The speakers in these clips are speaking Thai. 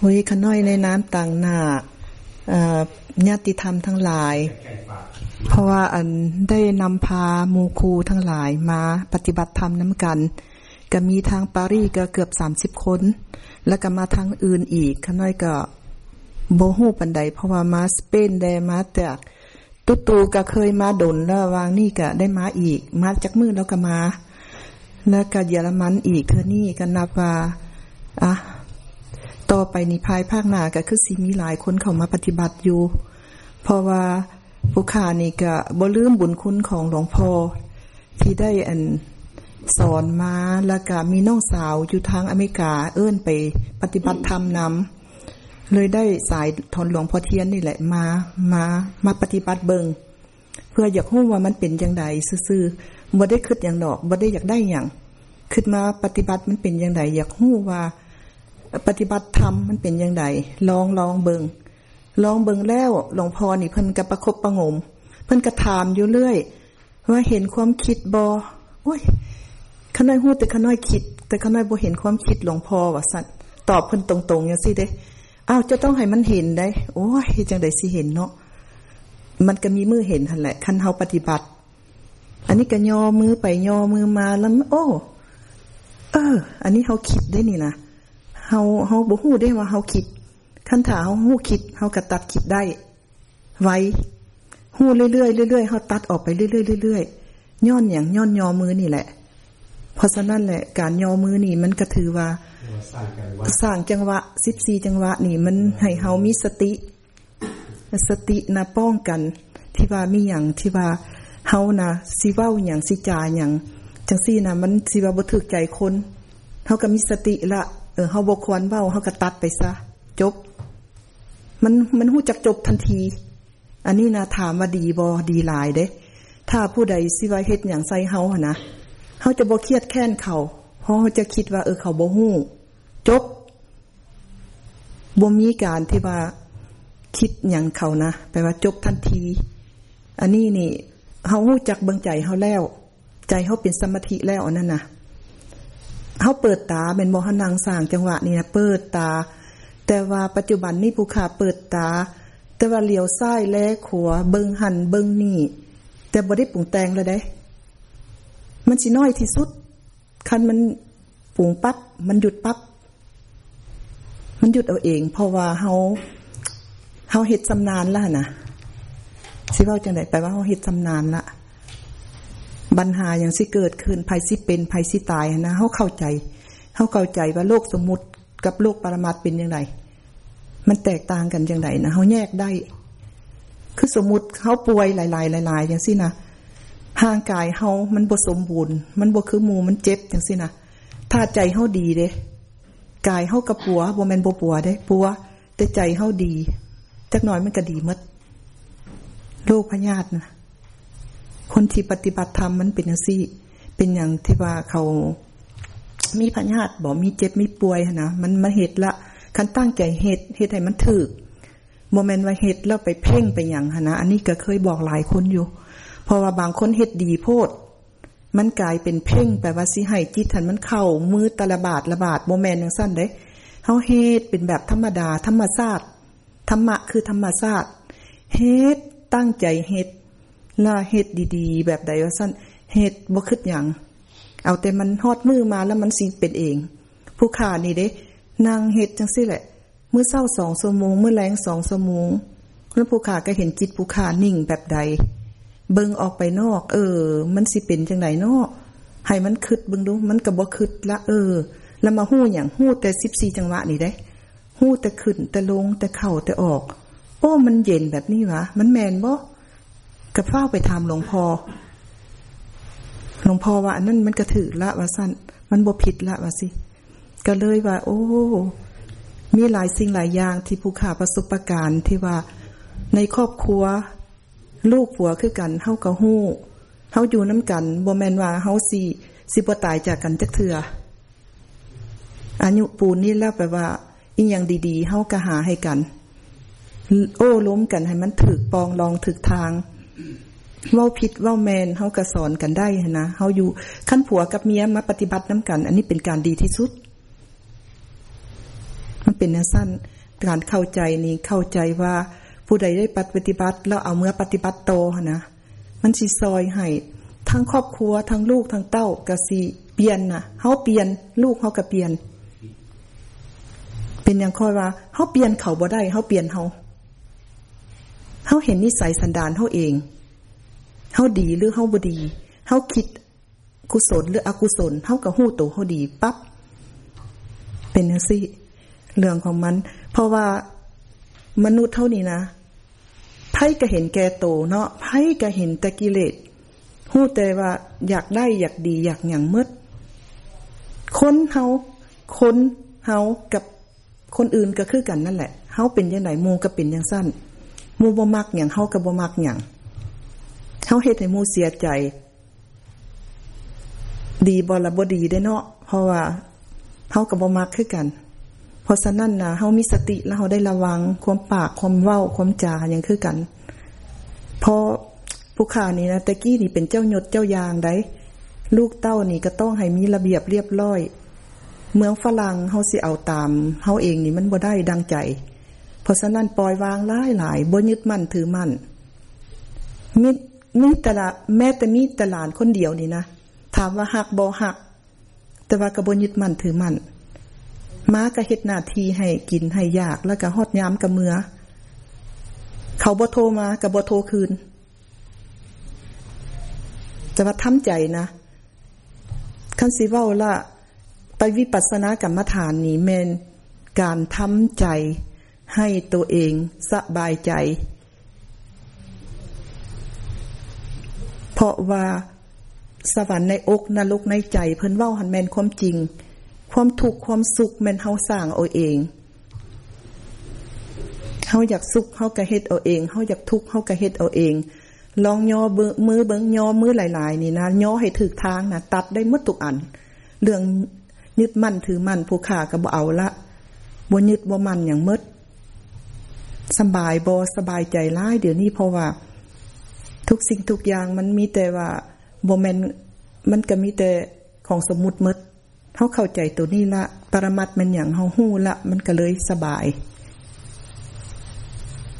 เฮ้ยขน้อยในน้ำต่างหน้าญาติธรรมทั้งหลาย เพราะว่าอันได้นำพามูคูทั้งหลายมาปฏิบัติธรรมน้ำกัน ก็มีทางปารีก็เกือบสามสิบคน แล้วก็มาทางอื่นอีกขน้อยก็โบหูปันไดเพราะว่ามาสเปนได้มาแต่ตุตูก็เคยมาดนแล้ววางนี่ก็ได้มาอีก มาจากมือแล้วก็มา แล้วก็เยอรมันอีกเธอนี่กันนับว่าอะ ต่อไปนิพายภาคหน้าก็คือสิมีหลายคนเข้ามาปฏิบัติอยู่ เพราะว่าผู้ขานี่ก็บ่ลืมบุญคุณของหลวงพ่อที่ได้อันสอนมาแล้วก็มีน้องสาวอยู่ทางอเมริกาเอื้นไปปฏิบัติธรรมนำเลยได้สายทนหลวงพ่อเทียนนี่แหละมามามาปฏิบัติเบิงเพื่ออยากรู้ว่ามันเป็นอย่างไรซื่อๆบ่ได้คิดอย่างดอกบ่ได้อยากได้อย่างคิดมาปฏิบัติมันเป็นอย่างไรอยากรู้ว่า ปฏิบัติธรรมมันเป็นยังไงลองลองเบิงลองเบิงแล้วหลวงพ่อนี่เพิ่นกระประคบประงม เพิ่นกระถามอยู่เรื่อย ว่าเห็นความคิดบอโอ้ยขน้อยหูแต่ขน้อยคิด แต่ขน้อยบ่เห็นความคิดหลวงพ่อว่าสัตว์ตอบเพิ่นตรงๆอย่างสิเด้อ้าวจะต้องให้มันเห็นได้ โอ้ยจังไดสิเห็นเนาะมันก็มีมือเห็นทันแหละคันเฮาปฏิบัติ อันนี้ก็ย่อมือไปย่อมือมาแล้ว โอ้ เออ อันนี้เขาคิดได้นี่นะ เฮาเฮาบ่ฮู้ได้ว่าเฮาคิดคันถาเฮาฮู้คิดเฮาก็ตัดคิดได้ ไว้ฮู้เรื่อยๆเรื่อยๆเฮาตัดออกไปเรื่อยๆเรื่อยๆย้อนอย่างย้อนยอมือนี่แหละ เพราะฉะนั้นแหละ การยอมือนี่มันก็ถือว่าสร้างจังหวะสิบสี่จังหวะนี่ มันให้เฮามีสติ สตินะป้องกัน ที่ว่ามีอย่างที่ว่าเฮานะสิเว้าอย่างสิจาอย่างจังซี่นะมันสิว่าบ่ถึกใจคนเฮาก็มีสติละเออเฮาบกควรเบ้าเฮาก็ตัดไปซะ จบ มันมันหู้จักจบทันที อันนี้นะถามว่าดีบอดีหลายเด้ ถ้าผู้ใดสิว่าเฮ็ดอย่างใส่เฮาหนะเฮาจะบ่เครียดแค้นเขา เพราะเขาจะคิดว่า เออเขาบ่ฮู้ จบบ่มีการที่ว่าคิดอย่างเขานะแปลว่าจบทันที อันนี้นี่เฮาหู้จักเบิ่งใจเฮาแล้ว ใจเฮาเป็นสมาธิแล้วนั่นน่ะ เขาเปิดตาเป็นโมหนังสร้างจังหวะนี่นะเปิดตา แต่ว่าปัจจุบันนี่ผู้ขาเปิดตา แต่ว่าเลี้ยวซ้ายแลขวาเบิงหันเบิงนี่ แต่บ่ได้ปรุงแต่งเลยได้ มันสิน้อยที่สุด คันมันปรุงปับ๊บมันหยุดปับ๊บมันหยุดเอาเอง เพราะว่าเฮาเฮาเฮ็ดสำนานแล้วนะสิว่าจังไดแปลว่าเฮาเฮ็ดสำนานละ ปัญหาอย่างสิเกิดขึ้นภัยสิเป็นภัยสิตายนะเขาเข้าใจเขาเข้าใจว่าโลกสมมติกับโลกปรมัตเป็นยังไงมันแตกต่างกันยังไงนะเขาแยกได้ คือสมมติเขาป่วยหลาย ๆ หลาย ๆ อย่างสินะห่างกายเขามันบสมบูรณ์ มันบคือมูมันเจ็บอย่างสินะถ้าใจเขาดีเด้กายเขากระปัวบแมนบปัวเด้ปัวแต่ใจเขาดี จักหน่อยมันก็ดีมดโรคพยาธินะ คนที่ปฏิบัติธรรมมันเป็นอย่างซี่ เป็นอย่างที่ว่าเขามีพญาติบอกมีเจ็บมีป่วยนะมันมาเหตุละคันตั้งใจเหตุเหตุให้มันถึกโมเมนต์ว่าเหตุแล้วไปเพ่งไปอย่างนะอันนี้ก็เคยบอกหลายคนอยู่ เพราะว่าบางคนเหตุดีโพดมันกลายเป็นเพ่งแปลว่าสิให้จิตทันมันเข้ามือตะละบาดระบาดโมเมนต์อย่างสั้นเด้เขาเหตุเป็นแบบธรรมดา ธรรมชาติธรรมะคือธรรมชาติเหตุตั้งใจเหตุ ล่าเฮ็ดดีๆ แบบใดว่าสั้นเฮ็ดบ่คิดอย่างเอาแต่มันฮอดมือมาแล้วมันสิเป็นเอง ผู้ขานี่เด้นางเฮ็ดจังซี่แหละเมื่อเศร้าสองสมงเมื่อแรงสองสมงแล้วผู้ขาก็เห็นจิตผู้ขานิ่งแบบใด เบิ่งออกไปนอก เออ มันสิเป็นจังไดเนาะให้มันคิดเบิ่งดู มันก็บ่คิดละเออ แล้วมาหู้อย่างหู้แต่สิบสี่จังหวะนี่ได้หู้แต่ขึ้นแต่ลงแต่เข่าแต่ออก โอ้มันเย็นแบบนี้วะมันแมนบ่ กับเฝ้าไปทำหลวงพ่อหลวงพ่อว่าอันนั้นมันกระถือละว่าสั้นมันบ่ผิดละว่าสิ ก็เลยว่า โอ้ มีหลายสิ่งหลายอย่างที่ผู้ขาประสบการณ์ที่ว่าในครอบครัว ลูกผัวคือกันเฮากะฮู้เฮาอยู่น้ำกันบ่แมนว่าเฮาสิสิบ่ตายจากกันจักเถื่ออายุปูนนี่แล้วแปลว่าอีหยังดีๆเฮากะหาให้กัน โอ้ล้มกันให้มันถึกปองลองถึกทาง ว่าผิดว่าแมนเขากระสอนกันได้นะเขาอยู่ขั้นผัวกับเมียมาปฏิบัติน้ากัน อันนี้เป็นการดีที่สุด มันเป็นนัสั้นการเข้าใจนี้เข้าใจว่าผู้ใดได้ปฏิบัติแล้วเอาเมื่อปฏิบัติโตนะมันสิซอยให้ทั้งครอบครัวทั้งลูกทั้งเต้ากะสิเปลี่ยนนะเฮาเปลี่ยน ลูกเฮาก็เปลี่ยน เป็นอย่างค่อยว่าเฮาเปลี่ยนเขาบ่ได้เฮาเปลี่ยนเฮา เฮาเห็นนิสัยสันดานเฮาเองเฮาดีหรือเฮาบดีเฮาคิดกุศลหรืออกุศลเฮาก็ฮู้ตัวเฮาดีปั๊บเป็นจังซี่เรื่องของมัน เพราะว่ามนุษย์เท่านี้นะไพ่ก็เห็นแก่โตเนาะไพ่ก็เห็นแต่กิเลสหู้แต่ว่าอยากได้อยากดีอยากอย่างมืดคนเฮาคนเฮากับคนอื่นก็คือกันนั่นแหละเฮาเป็นยังไงมูก็เป็นยังสั้น มูบ่มักอย่างเฮาก็บ่มักอย่างเฮาเฮ็ดให้มูเสียใจ ดีบ่ละบ่ดีได้เนาะเพราะว่าเฮาก็บ่มักคือกัน เพราะฉะนั้นนะเฮามีสติแล้วเฮาได้ระวัง ความปากความเว้าความจาอย่างคือกัน เพราะผู้ขานี่นะตะกี้นี่เป็นเจ้าหยดเจ้ายางได้ลูกเต้านี่ก็ต้องให้มีระเบียบเรียบร้อย เมืองฝรั่งเฮาสิเอาตามเฮาเองนี่มันบ่ได้ดังใจ ราะฉะนั้นปล่อยวางหลายหลายบ่ยึดมั่นถือมั่นมีมีแต่ละแม้แต่มีตลานคนเดียวนี่นะถามว่าหักบ่หัก แต่ว่าก็บ่ยึดมั่นถือมั่นม้าก็เฮ็ดหน้าที่ให้กินให้ยาก แล้วก็ฮอดยามกับเมือ เขาบ่โทรมากับบ่โทรคืน แต่ว่าทำใจนะคันสิเว้าละไปวิปัสสนากรรมฐานนี้แมนการทำใจ ให้ตัวเองสบายใจ เพราะว่าสวรรค์ในอกนรกในใจ เพิ่นเว้าหันแมนความจริง ความทุกข์ความสุขแมนเฮาสร้างเอาเองเฮาอยากสุขเฮากะเฮ็ดเอาเองเฮาอยากทุกข์เฮากะเฮ็ดเอาเอง ลองย่อเบื้อมือเบิ้งย่อมือหลาย ๆ นี่นะย่อให้ถึกทางนะตัดได้หมดทุกอัน เรื่องยึดมั่นถือมั่นผู้ขาก็บ่เอาละบ่ยึดบ่มั่นอย่างมด สบายบ่สบายใจร้ายเดี๋ยวนี้เพราะว่า ทุกสิ่งทุกอย่างมันมีแต่ว่าบ่แม่นมันก็มีแต่ของสมมุติมดเขาเข้าใจตัวนี้ละ ปรมัดมันอย่างเขาหู้ละ มันก็เลยสบาย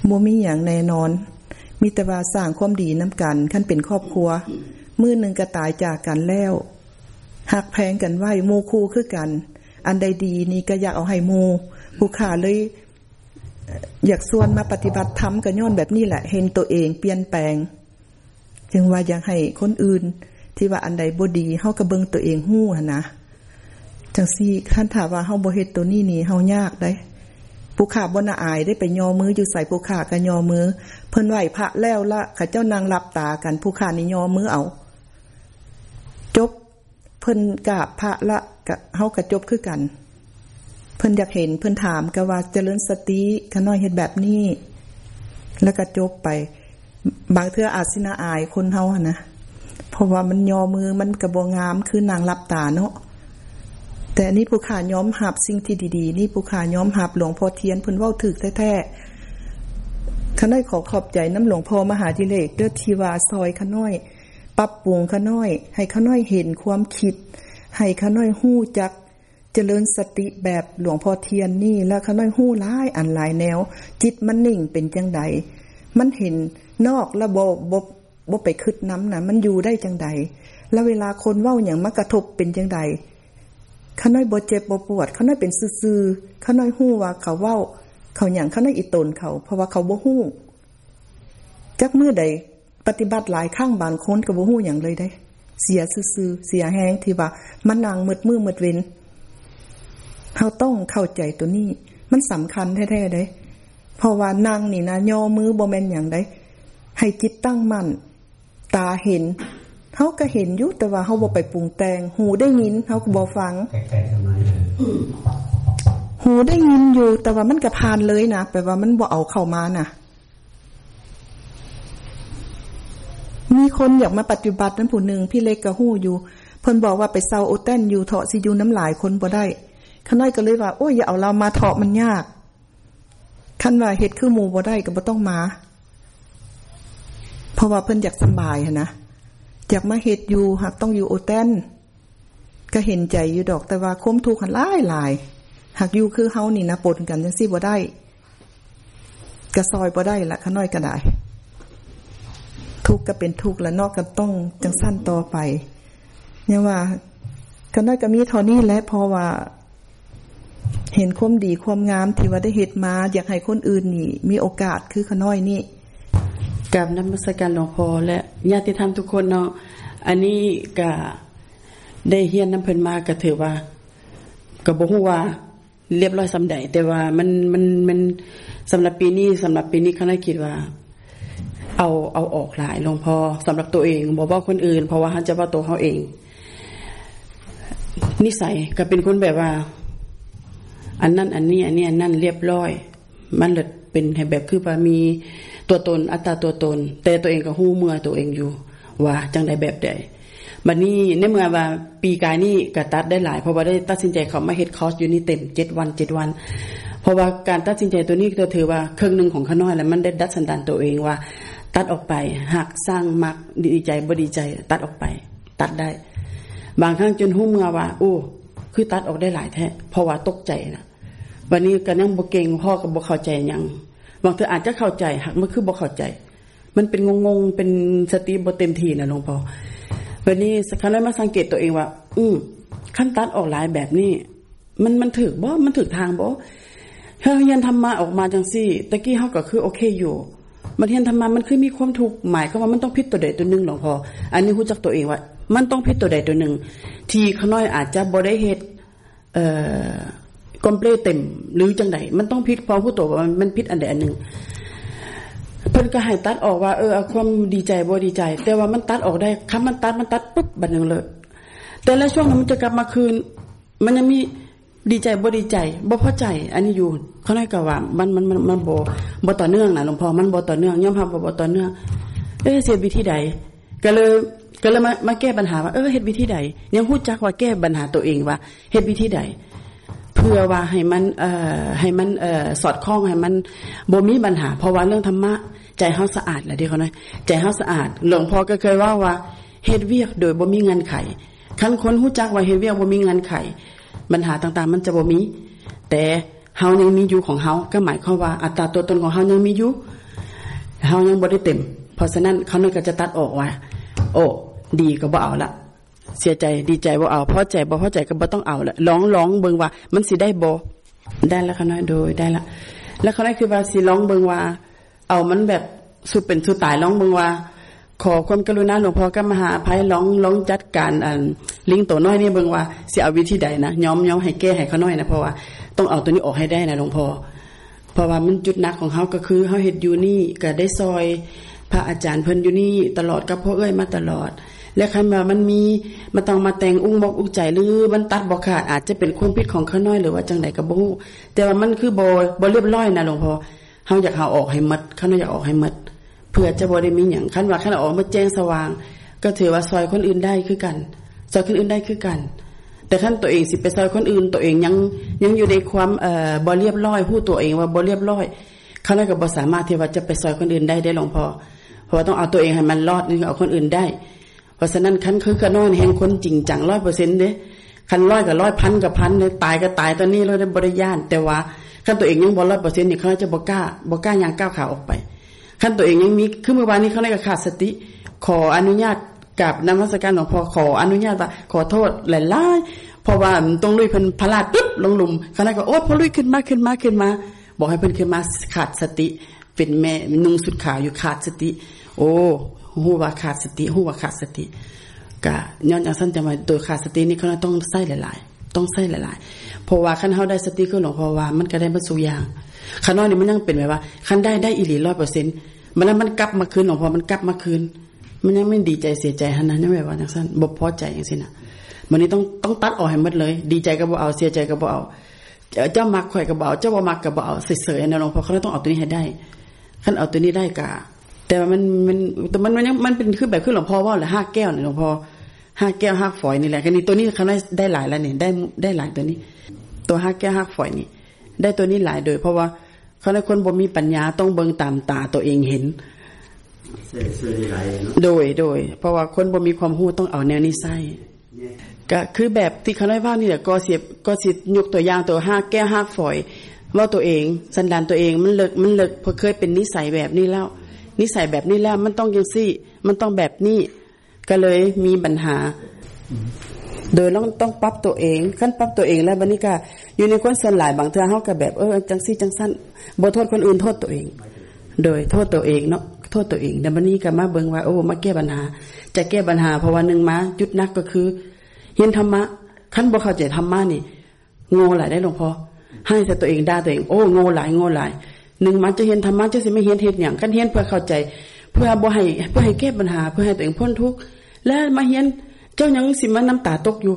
โมมีอย่างแน่นอน มีแต่ว่าสร้างความดีน้ำกันขั้นเป็นครอบครัว มือหนึ่งก็ตายจากกันแล้วหักแพงกันไหวโมคู่คือกัน อันใดดีนี่ก็อยากเอาให้โมผู้ขาเลย อยากส่วนมาปฏิบัติธรรมกับย้อนแบบนี้แหละ เห็นตัวเองเปลี่ยนแปลง จึงว่าอยากให้คนอื่น ที่ว่าอันใดบดีเฮากระเบิงตัวเองหู้นะจังซี่ท่านถามว่าเฮาบ่เฮ็ดตัวนี้นี่เฮายากได้ผู้ขาบ่น่าอายได้ไปยอมืออยู่ใส่ผู้ขากันยอมือ เพิ่นไหวพระแล้วละข้าเจ้านางหลับตากันผู้ขานี่ยอมือเอา จบเพิ่นกราบพระละกะเฮากระจบคือกัน เพิ่นอยากเห็นเพิ่นถามก็ว่าเจริญสติขน้อยเฮ็ดแบบนี้ แล้วก็จบไป บางเทื่ออาจสินาอายคนเฮานะเพราะว่ามันยอมือมันกระบวงามคือนางรับตาเนาะแต่นี่ผู้ขาย้อมหับสิ่งที่ดีๆ นี่ผู้ขาย้อมหับหลวงพ่อเทียนพุ่นว่าถึกแท้ๆขน้อยขอขอบใจน้ำหลวงพ่อมหาดิเลกเดือทีวาซอยขน้อย ปรับปรุงขน้อย ให้ขน้อยเห็นความคิด ให้ขน้อยหู้จัก จริญสติแบบหลวงพ่อเทียนนี่แล้วขน้อยหู้ร้ายอันหลายแนว จิตมันนิ่งเป็นจังใด มันเห็นนอกระบบบบบบไปคืดน้ำนะมันอยู่ได้จังใด แล้วเวลาคนเว้าอย่างมากระทบเป็นจังใดข้าน้อยบ่เจ็บบปวดข้าน้อยเป็นซื่อข้าน้อยหู้ว่าเขาเว้า เขาอย่างข้าน้อยอิตนเขา เพราะว่าเขาบ่หู้จักเมื่อใดปฏิบัติหลายข้างบางคนกับบ่หู้อย่างเลยได้ เสียซื่อเสียแห้งที่ว่ามันนางมืดมือมืดเว้น เขาต้องเข้าใจตัวนี้ มันสำคัญแท้ๆได้เพราะว่านางนี่นะย่อมือบ่แม่นอย่างใดให้จิตตั้งมั่นตาเห็นเขาก็เห็นอยู่แต่ว่าเขาบอกไปปรุงแต่ง หูได้ยินเขาก็บอกฟังหูได้ยินอยู่ แต่ว่ามันกระพานเลยนะแปลว่ามันบอกเอาเข้ามานะ่ะมีคนอยากมาปฏิบัตินั้นผู้หนึ่งพี่เล็กกับหู้อยู่ เพิ่นบอกว่าไปเซาโอเต้นอยู่เถาะซียูน้ำลายคนบ่ได้ ข้าน้อยก็เลยว่า โอ้ยอย่าเอาเรามาเถาะมันยากขั้นว่าเห็ดคือหมูบ่ได้ก็บ่ต้องมา เพราะว่าเพิ่นอยากสบายนะอยากมาเหตุอยู่หากต้องอยู่โอเตนก็เห็นใจอยู่ดอกแต่ว่าคุ้มทุกข์หลายหลายหากอยู่คือเฮานี่นะปนกันจังซี่บ่ได้กระซอยบ่ได้ละข้าน้อยก็ได้ ทุกข์ก็เป็นทุกข์แล้วนอกก็ต้องจังสั้นต่อไปเนี่ยว่าขาน้อยก็มีเท่านี้และเพราะว่า เห็นความดีความงามที่ว่าได้เฮ็ดมา อยากให้คนอื่นนี่ มีโอกาสคือขาน้อยนี่กับนักมัสการหลวงพ่อและญาติธรรมทุกคนเนาะอันนี้ก็ได้เฮียนน้ำเพิ่นมาก็ถือว่าก็บ่ฮู้ว่าเรียบร้อยสำใดแต่ว่ามันมันมันสำหรับปีนี้สำหรับปีนี้เขาได้คิดว่า เอาเอาออกหลายหลวงพ่อสำหรับตัวเองบ่ว่าคนอื่น เพราะว่าเขาจะว่าตัวเขาเอง นิสัยก็เป็นคนแบบว่า อันนั้นอันนี้อันนี้อันนั้นเรียบร้อย มันเลยเป็นแบบคือว่ามีตัวตนอัตตาตัวตน แต่ตัวเองก็หู้เมื่อตัวเองอยู่ ว่าจังใดแบบใดบัดนี้ในเมื่อว่าปีกายนี้ก็ตัดได้หลาย เพราะว่าได้ตัดสินใจเขามาเฮ็ดคอร์สอยู่นี่เต็มเจ็ดวันเจ็ดวัน เพราะว่าการตัดสินใจตัวนี้ก็ถือว่าเครื่องหนึ่งของข้าน้อยแล้วมันได้ดัดสันดานตัวเองว่า ตัดออกไปหักสร้างมักดีใจบ่ดีใจ ตัดออกไป ตัดได้ บางครั้งจนหู้เมื่อว่าโอ้คือตัดออกได้หลายแท้เพราะว่าตกใจนะ วันนี้ก็นั่งบ่เก่งพ่อก็บ่เข้าใจยังบางเธออาจจะเข้าใจหักมันคือบ่เข้าใจ มันเป็นงงๆเป็นสติบ่เต็มที่นะหลวงพ่อวันนี้คันได้มาสังเกตตัวเองว่า อืมขั้นตัดออกหลายแบบนี้ มันมันถึกบ่มันถึกทางบ่เฮ้ยยันธรรมะออกมาจังซี่ตะกี้เฮาก็คือโอเคอยู่มันเรียนธรรมะมันคือมีความทุกข์หมายก็ว่ามันต้องพิษตัวใดตัวหนึ่งหลวงพ่ออันนี้รู้จักตัวเองว่า มันต้องพิษตัวใดตัวหนึ่ง ที่ขน้อยอาจจะบ่ได้เฮ็ดเอ่อ กอมเพลเต็ม หรือจังไดมันต้องพิษพอผู้ตัวว่ามันพิษอันใดอันหนึ่งเพิ่นก็ให้ตัดออกว่าเออความดีใจบ่ดีใจ แต่ว่ามันตัดออกได้คำมันตัดมันตัดปุ๊บบัดนึงเลย แต่ละช่วงนั้นมันจะกลับมาคืน มันยังมีดีใจบ่ดีใจบ่พอใจ อันนี้อยู่เขาได้ก็ว่ามันมันมันมันบ่บ่ต่อเนื่องนะหลวงพ่อมันบ่ต่อเนื่องยอมรับว่าบ่ต่อเนื่อง เอ้เสียวิธีใดก็เลยก็เลยมามาแก้ปัญหาว่าเออเฮ็ดวิธีใดยังฮู้จักว่าแก้ปัญหาตัวเองว่าเฮ็ดวิธีใด เพื่อว่าให้มันเอ่อให้มันเอ่อสอดคล้องให้มันบ่มีปัญหา เพราะว่าเรื่องธรรมะใจเฮาสะอาดแหละเด้เขานะใจเฮาสะอาด หลวงพ่อก็เคยว่าว่าเฮ็ดเวียกโดยบ่มีเงินไขคันคนฮู้จักว่าเฮ็ดเวียกบ่มีเงินไขปัญหาต่างๆ มันจะบ่มี แต่เฮายังมีอยู่ของเฮาก็หมายความว่าอัตราตัวตนของเฮายังมีอยู่เฮายังบ่ได้เต็ม เพราะฉะนั้นเขานั่นก็จะตัดออกว่า โอ้ดีก็บ่เอาละ เสียใจดีใจบ่เอาพอใจบ่พอใจก็บ่ต้องเอาละร้องร้องเบิ่งว่า มันสิได้บ่ได้แล้วเขาน้อยโดยได้ละ แล้วเขาน้อยคือว่าสิร้องเบิ่งว่า เอามันแบบสุดเป็นสุดตายร้องเบิ่งว่า ขอความกรุณาหลวงพ่อก็มหาภัยร้องร้องจัดการอันลิงตัวน้อยนี่เบิ่งว่าสิเอาวิธีใดนะย้อมย้อมให้แก้ให้เขาน้อยนะเพราะว่าต้องเอาตัวนี้ออกให้ได้นะหลวงพ่อเพราะว่ามันจุดนักของเขาก็คือเขาเฮ็ดอยู่นี่ก็ได้ซอย พระอาจารย์เพิ่นอยู่นี่ตลอดกับพ่อเอ้ยมาตลอด และคันว่ามันมีมันต้องมาแต่งอุ้งบอกอุ้งใจหรือมันตัดบ่ขาดอาจจะเป็นความผิดของเขาน้อยหรือว่าจังไดก็บ่ฮู้แต่ว่ามันคือบ่บ่เรียบร้อยนะหลวงพ่อเฮาอยากหาออกให้หมดเขาน้อยอยากออกให้หมดเพื่อจะบ่ได้มีหยังคันว่าคันออกมาแจ้งสว่าง ก็ถือว่าซอยคนอื่นได้คือกัน ซอยคนอื่นได้คือกัน แต่ท่านตัวเองสิไปซอยคนอื่น ตัวเองยังยังอยู่ในความเอ่อบ่เรียบร้อยผู้ตัวเองว่าบ่เรียบร้อยเขาน้อยก็บ่สามารถที่ว่าจะไปซอยคนอื่นได้ได้หลวงพ่อเพราะว่าต้องเอาตัวเองให้มันรอดนี่เอาคนอื่นได้ เพราะฉะนั้นคันคือกระนอยแห่งคนจริงจังร้อยเปอร์เซ็นต์เด้คันร้อยกับร้อยพันกับพันเนี่ยตายก็ตายตอนนี้เราได้บริยานแต่ว่าคันตัวเองยังบ่ร้อยเปอร์เซ็นต์นี่เขาจะบ่กล้าบ่กล้าย่างก้าวขาออกไปคันตัวเองยังมีคือเมื่อวานนี้เขาได้กขาดสติ ขออนุญาตกับนมัสการหลวงพ่อขออนุญาตว่าขอโทษหลายๆเพราะว่าต้องลุยเพิ่นพลาดปึ๊บลงหลุมเขาได้ก็โอ้พอลุยขึ้นมาขึ้นมาขึ้นมา บอกให้เพิ่นขึ้นมาขาดสติ เป็นแม่นุ่งสุดขาวอยู่ขาดสติ โอ้ หูว่าขาดสติหูว่าขาดสติกะย้อนจากสั้นจะมาโดยขาดสตินี่เขาต้องใส่หลาย ๆ ต้องใส่หลายๆเพราะว่าขั้นเขาได้สติคือหลวงพ่อว่ามันก็ได้บรรสุอย่างขั้นน้อยนี่มันยังเป็นแบบว่าขั้นได้ได้อีหลีร้อยเปอร์เซ็นต์มันแล้วมันกลับมาคืนหลวงพ่อมันกลับมาคืน มันยังไม่ดีใจเสียใจขนาดนั้นแบบว่าจากสั้นบ่พอใจอย่างสินะมันนี้ต้องต้องตัดออกให้หมดเลย ดีใจก็บ่เอาเสียใจก็บ่เอาเจ้ามักข่อยก็บเอาเจ้าบ่มักก็บเอาเสยๆนะหลวงพ่อเขาต้องเอาตัวนี้ให้ได้ขั้นเอาตัวนี้ได้กะ แต่ว่ามันมันแต่มันมันยังมันเป็นคือแบบคือหลวงพ่อว่าหรือห้าแก้วเนี่ยหลวงพ่อห้าแก้วห้าฝอยนี่แหละคันนี้ตัวนี้เขาได้ได้หลายแล้วเนี่ยได้ได้หลายตัวนี้ ตัวห้าแก้วห้าฝอยนี่ ได้ตัวนี้หลายโดย เพราะว่าเขาในคนบ่มีปัญญาต้องเบิ่งตามตาตัวเองเห็นโดยโดย เพราะว่าคนบ่มีความรู้ต้องเอาแนวนี้ใส่ก็คือแบบที่เขาได้ว่านี่แหละก็เสียก็สิยกตัวอย่างตัวห้าแก้ห้าฝอย ว่าตัวเอง สันดานตัวเองมันเลิกมันเลิกเพราะเคยเป็นนิสัยแบบนี้แล้ว นิสัยแบบนี้แล้ว มันต้องยังซี่ มันต้องแบบนี้ ก็เลยมีปัญหา โดยต้องต้องปรับตัวเองขั้นปรับตัวเองแล้วบันนี้ก็อยู่ในคนส่วนหลายบางเทื่อเฮาก็แบบเออจังซี่จังสั้นบ่โทษคนอื่นโทษตัวเอง โดยโทษตัวเองเนาะโทษตัวเองแต่บันนี้ก็มาเบิ่งว่าโอ้มาแก้ปัญหา จะแก้ปัญหาเพราะว่าหนึ่งมาจุดนักก็คือเห็นธรรมะขั้นบ่เข้าใจธรรมะนี่โง่หลายได้หลวงพ่อให้แต่ตัวเองด่าตัวเองโอ้โง่หลายโง่หลาย หนึ่งมันจะเห็นธรรมะจะสิไม่เห็นเหตุอย่างขั้นเห็นเพื่อเข้าใจ เพื่อบ่ให้เพื่อให้แก้ปัญหา เพื่อให้ตัวเองพ้นทุกข์แล้วมาเห็นเจ้ายังสิมันน้ำตาตกอยู่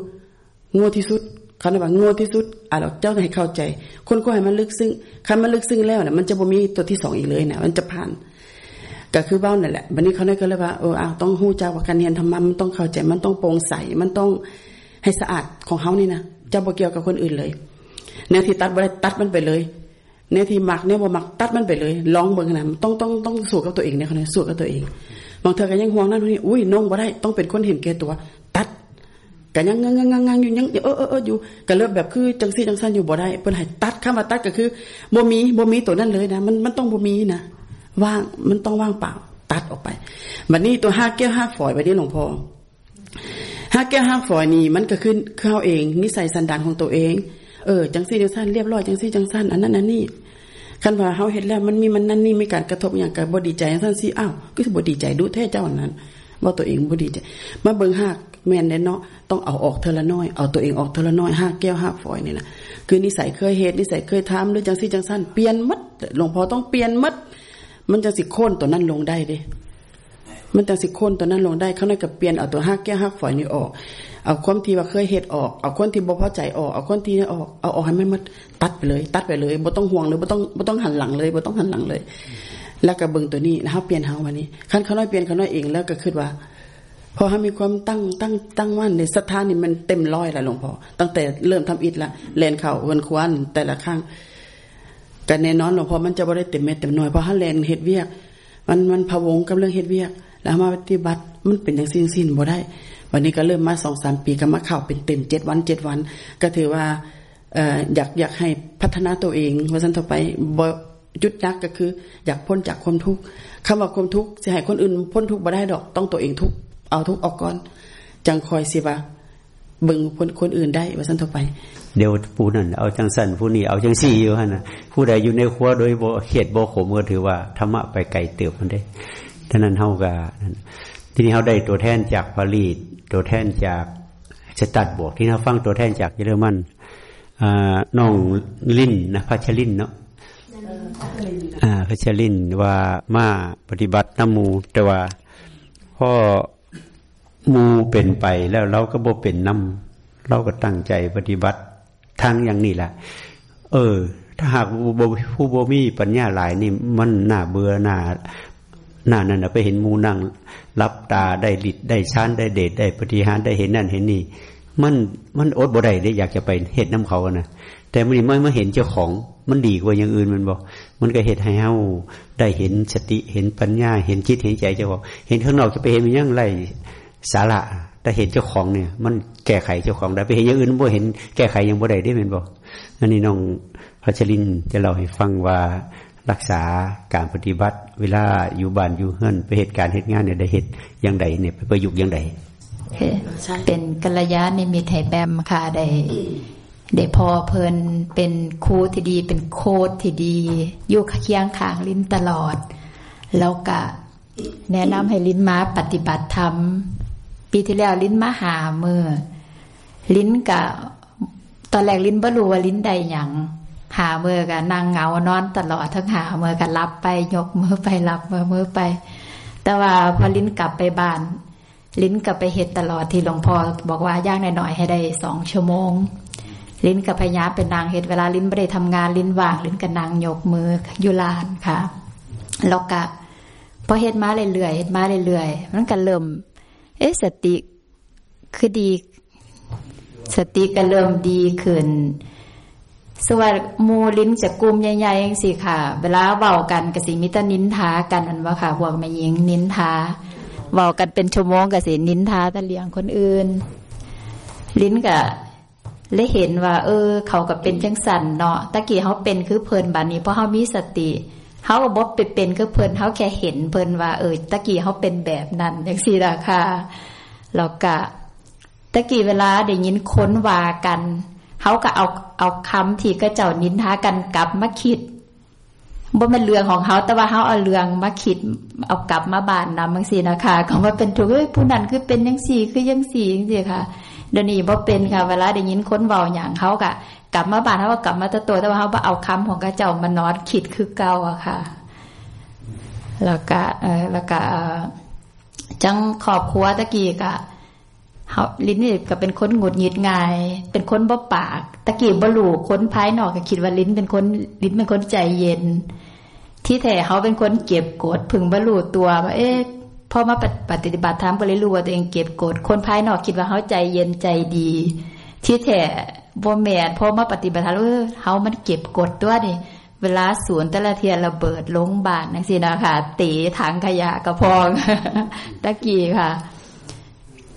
โง่ที่สุดเขาเรียกว่าโง่ที่สุดอะเราเจ้าให้เข้าใจ คนก็ให้มันลึกซึ้งคันมันลึกซึ้งแล้วเนี่ยมันจะบ่มีตัวที่สองอีกเลยเนี่ยมันจะผ่านก็คือเบ้านั่นแหละวันนี้เขาได้ก็เลยว่าเอออ้าวต้องหู้จ้าว่าการเรียนธรรมะมันต้องเข้าใจ มันต้องโปร่งใส มันต้องให้สะอาดของเขานี่นะจะบ่เกี่ยวกับคนอื่นเลยแนวที่ตัดบ่ได้ตัดมันไปเลย แนวที่หมักเนี่ยบ่หมักตัดมันไปเลยลองเบิ่งนะต้องต้องต้องสู้กับตัวเองเนี่ยเขาเนี่ยสู้กับตัวเองบางเธอก็ยังห่วงนั่นนี่อุ้ยน้องบ่ได้ต้องเป็นคนเห็นแก่ตัว ตัดก็ยังงังงังงังอยู่ยังเออเออเอออยู่ก็เริ่มแบบคือจังซี่จังซั่นอยู่บ่ได้เพิ่นให้ตัดคำว่าตัดก็คือบ่มีบ่มีตัวนั้นเลยนะ มันมันต้องบ่มีนะว่างมันต้องว่างเปล่า ตัดออกไปบัดนี้ตัวห้าแก้วห้าฝอยบัดนี้หลวงพ่อห้าแก้วห้าฝอยนี่มันก็ขึ้นเข้าเอง นิสัยสันดานของตัวเอง เออจังซี่จังซั่นเรียบร้อยจังซี่จังซั่นอันนั้นอันนี้คันว่าเฮาเฮ็ดแล้วมันมีมันนั่นนี่มีการกระทบอย่างกับบดีใจจังซั่นสิอ้าวก็สิบ่ดีใจดูแท้เจ้านั้นว่าตัวเองบดีใจมาเบิ่งหากแม่นเนาะต้องเอาออกเทละน้อยเอาตัวเองออกเทละน้อยห้าแก้วห้าฝอยนี่นะคือนิสัยเคยเฮ็ดนิสัยเคยทำหรือจังซี่จังซั่นเปลี่ยนมัดหลวงพ่อต้องเปลี่ยนมัดมันจะสิโค่นตัวนั้นลงได้เด้ มันจะสิโค่นตัวนั้นลงได้เขาน่ากับเปลี่ยนเอาตัวห้าแก้วห้าฝอยนี่ออก เอาความที่ว่าเคยเฮ็ดออก เอาคนที่บ่พอใจออก เอาคนที่นี่ออก เอาออกให้มันมัดตัดไปเลย ตัดไปเลยบ่ต้องห่วงเลยบ่ต้องบ่ต้องหันหลังเลยบ่ต้องหันหลังเลย แล้วก็เบิ่งตัวนี้นะเฮาเปลี่ยนเฮาวันนี้คันเขาน้อยเปลี่ยนเขาน้อยเองแล้วก็คิดว่าพอเขามีความตั้งตั้งตั้งมั่นในศรัทธานี่มันเต็มร้อยแล้วหลวงพ่อตั้งแต่เริ่มทำอิฐละแลนเข่าเวนควันแต่ละครั้งกันแน่นอนหลวงพ่อมันจะบ่ได้เต็มเม็ดเต็มหน่วยเพราะถ้าแลนเฮ็ดเวียก มันมันพะวงกับเรื่องเฮ็ดเวียก แล้วมาปฏิบัติมันเป็นอย่างสิ้นสิ้นบ่ได้ วันนี้ก็เริ่มมาสองสามปีก็มาเข้าเป็นเต็มเจ็ดวันเจ็ดวัน ก็ถือว่าเอ่ออยากอยากให้พัฒนาตัวเองว่าสันต่อไปบจุดนักก็คือ อยากพ้นจากความทุกข์คำว่าความทุกข์จะให้คนอื่นพ้นทุกข์บ่ได้ดอกต้องตัวเองทุกข์เอาทุกข์ออกก่อน จังคอยสิว่าเบิ่งคนคนอื่นได้ว่าสันต่อไป เดี๋ยวผู้นั่นเอาจังสันผู้นี้เอาจังสี่อยู่ฮะนะผู้ใดอยู่ในครัวโดยบ่เขตบ่ขมก็ถือว่าธรรมะไปไกลเติบมันได้ ท่านั้นเฮาก็ทีนี้เฮาได้ตัวแทนจากปารีสตัวแทนจากสตัดบวกที่เราฟังตัวแทนจากเยอรมันอ่าน้องลินนะพัชลินเนาะพัชลินว่ามาปฏิบัติน้ำมูแต่ว่าพ่อมูเป็นไปแล้วเราก็บ่เป็นน้ำเราก็ตั้งใจปฏิบัติทางอย่างนี้แหละเออ ถ้าหากผู้บ่ผู้บ่มีปัญญาหลายนี่มันน่าเบื่อหน้า หน้านั่นนะไปเห็นมูนั่งรับตาได้ดิดได้ชานได้เดชได้ปฏิหารได้เห็นนั่นเห็นนี่ มันมันอดบ่ได้ได้อยากจะไปเห็ดน้ำเขานะแต่มันไม่มาเห็นเจ้าของมันดีกว่าอย่างอื่นมันบอก มันก็เห็ดให้เฮาได้เห็นสติเห็นปัญญา เห็นจิตเห็นใจเจ้าของเห็นข้างนอกจะไปเห็นมันยังไรสาระแต่เห็นเจ้าของเนี่ย มันแก้ไขเจ้าของได้ไปเห็นอย่างอื่นบ่เห็นแก้ไขยังบ่ได้ได้เป็นบอกอันนี้น้องพัชรินจะเล่าให้ฟังว่า รักษาการปฏิบัติ เวลาอยู่บ้านอยู่เฮือนไปเหตุการณ์เหตุงานเนี่ยได้เหตุย่างใดเนี่ยไปประยุกต์ย่างใดเป็นกัลยาณมิตรไทยแบมค่ะได้ได้พอเพลินเป็นครูที่ดี เป็นโค้ดที่ดี อยู่เคียงข้างลิ้นตลอด แล้วก็แนะนำให้ลิ้นมาปฏิบัติธรรม ปีที่แล้วลิ้นมาหามือ ลิ้นกะตอนแรกลิ้นบ่รู้ว่าลิ้นใดหยัง หามือกับนางเหงานอนตลอดทั้งหามือกับรับไป ยกมือไปรับมือมือไป แต่ว่าพอลิ้นกลับไปบ้าน ลิ้นกลับไปเห็ดตลอดที่หลวงพ่อบอกว่าย่างหน่อยๆให้ได้สองชั่วโมง ลิ้นกับพยาเป็นนางเห็ดเวลาลิ้นไม่ได้ทำงานลิ้นว่าง ลิ้นกับนางยกมือยุลานค่ะแล้วก็พอเห็ดมาเรื่อยๆเห็ดมาเรื่อยๆมันก็เริ่มเอ๊ะสติคือดี สติก็เริ่มดีขึ้น สวัสดมูลิ้นจะกลุ่มใหญ่ๆอย่างสิค่ะ เวลาเบากันกสิมิตรนินทากันอันว่าค่ะพวกแม่หญิงนินทาเบากันเป็นชั่วโมงกสินินทาตะเลียงคนอื่น ลิ้นก็เลยเห็นว่า เออ เขาก็เป็นจังสันเนาะตะกี้เขาเป็นคือเพลินบัดนี้เพราะเขามีสติเขาก็บอกไปเป็นคือเพลินเขาแค่เห็นเพลินว่า เออตะกี้เขาเป็นแบบนั้นอย่างสี่ราคาแล้วก็ตะกี้เวลาได้ยินค้นว่ากัน เขาก็เอาเอาคำที่ก็เจ้านินทากันกลับมาคิดบ่เป็นเรื่องของเขาแต่ว่าเขาเอาเรื่องมาคิด เอากลับมาบานนำบางสีนะคะเขาว่าเป็นถูกเอ้ยผู้นั้นคือเป็นยังสี่คือยังสี่จริงๆค่ะเดี๋ยวนี้บ่เป็นค่ะ เวลาได้ยินคนเว้าอย่างเขากะกลับมาบานเขาก็กลับมาตัวแต่ว่าเขาเอาคำของกระเจ้ามานอนคิดคือเก่าอะค่ะ แล้วก็เออแล้วก็จังขอบครัวตะกี้กะ เขาลิ้นนี่ก็เป็นคนหงุดหงิดง่าย เป็นคนบ่ปาก ตะกี้บ่หลูคนภายนอกก็คิดว่าลิ้นเป็นคนลิ้นเป็นคนใจเย็น ที่แท้เขาเป็นคนเก็บกดพึงบ่หลูตัวว่าเอ๊ะพอมาปฏิบัติธรรมก็เลยรู้ว่าตัวเองเก็บกดคนภายนอกคิดว่าเขาใจเย็นใจดี ที่แท้บ่แม่นพอมาปฏิบัติธรรมเออเขามันเก็บกดตัวนี่เวลาสวนต่ละเทียระเบิดลงบานนังสินะคะตีถังขยะกระพองตะกี้ค่ะ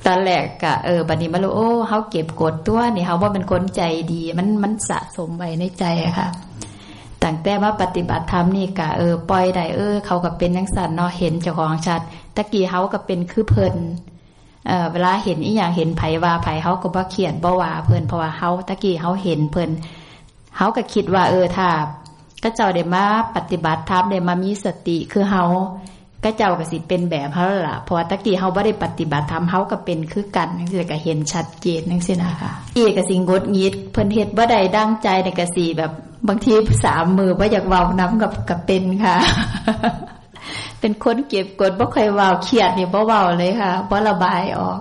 ตอนแรกกะเออบัดนี้มาลูโอ้เขาเก็บกดตัวนี่เขาว่าเป็นคนใจดี มันมันสะสมไว้ในใจอะค่ะตั้งแต่ว่าปฏิบัติธรรมนี่กะเออปล่อยได้เออ เขาก็เป็นนังสันเนาะเห็นเจ้าของชัดตะกี้เขาก็เป็นคือเพลินเออเวลาเห็นอีอย่างเห็นไผว่าไผเขาก็บ่เขียนบ่ว่าเพลินเพราะว่าเขาตะกี้เขาเห็นเพลินเขาก็คิดว่าเออถ้าก็เจ้าได้มาปฏิบัติธรรมได้มามีสติคือเขา ก็เจ้าก็สิเป็นแบบเขาล่ะเพราะตะกี้เขาไ่ได้ปฏิบัติธรรมเขาก็เป็นคือกันนั่นสิก็เห็นชัดเจนนั่นสินะคะอีกก็สิงดงิดเพิ่นเฮ็ดบ่ได้ดั้งใจในกสีแบบบางทีสามมือบ่อยากเว้าน้ำกับกับเป็นค่ะ เป็นคนเก็บกดบ่เคยเว้าเครียดนี่บ่เว้าเลยค่ะบ่ระบายออก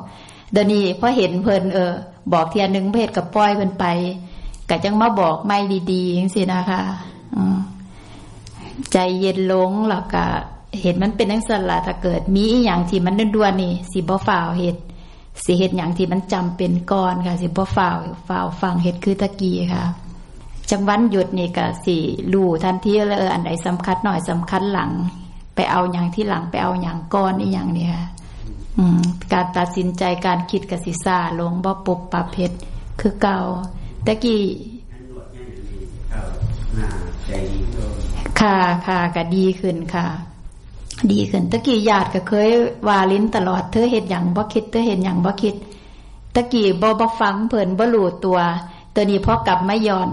เดี๋ยวนี้พอเห็นเพิ่นเออ บอกเทียนึงเพศกับป้อยเพิ่นไปก็จังมาบอกไม่ดีๆจังซี่นะคะใจเย็นลงแล้วก็ เห็นมันเป็นนังสละถ้าเกิดมีอย่างที่มันด่วนนี่สิบ่ฝ่าวเหตุสิเหตุอย่างที่มันจำเป็นก่อนค่ะสิบ่ฝ่าวฝ่าวฟังเหตุคือตะกี้ค่ะจังวันหยุดนี่ก็สิรู้ทันทีเลยเอออันไหนสำคัญหน่อยสำคัญหลัง ไปเอาอย่างที่หลังไปเอาอย่างก้อนนี่อย่างนี้ค่ะอืมการตัดสินใจการคิดกับสิซาลงบ่ปุบปรับเพชรคือเก่าตะกี้ค่ะค่ะก็ดีขึ้นค่ะ ดีขึ้นตะกี้ญาติก็เคยวาลิ้นตลอดเธอเห็นอย่างบ่คิดเธอเห็นอย่างบ่คิดตะกี้บ่บ่ฟังเพิ่นบ่รู้ตัว ตัวนี้พอกลับมาย้อน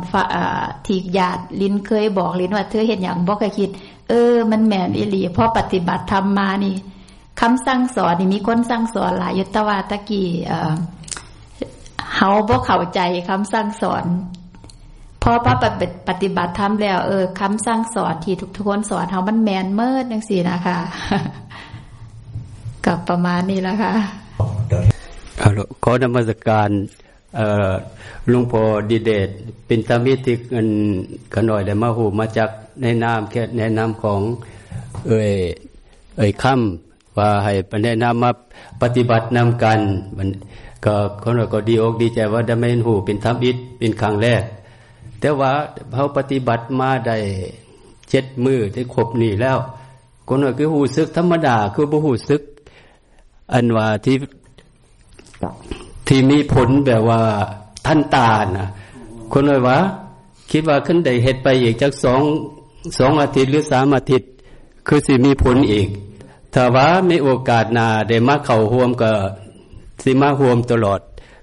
ทีญาติลิ้นเคยบอกลิ้นว่า เธอเห็นอย่างบ่เคยคิด เออ มันแม่นอีหลีพอปฏิบัติธรรมมานี่คำสั่งสอนนี่มีคนสั่งสอนหลายยุตวาตะกี้เเฮาบ่เข้าใจคำสั่งสอน พอพระปฏิบัติธรรมแล้ว เออคำสั่งสอนที่ทุกทุกคนสอนเขามันแมนเมิดนังสี่นะคะกับประมาณนี้แล้วค่ะขอนมัสการลวงพอดีเดชเป็นตามิติกันขน่อยได้มาหูมาจากในนามแค่ในนามของ เอ่ยเอ่ยคำว่าให้แนะนำมาปฏิบัตินำกัน มัน ก็คนก็ดีอกดีใจว่าได้ไม่หูเป็นธรรมอิฐเป็นครั้งแรก แต่ว่าเขาปฏิบัติมาได้เจ็ดมือได้ครบนี่แล้วคนว่าคือหูซึกธรรมดาคือบ่หูซึก อันว่าที่ที่มีผลแบบว่าท่านตานะคนว่าว่าคิดว่าขึ้นได้เหตุไปอีกจากสองสองอาทิตย์หรือสามอาทิตย์ คือสิมีผลอีกถ้าว่าไมีโอกาสนาได้มาเข่าห่วมก็สิมาห่วมตลอด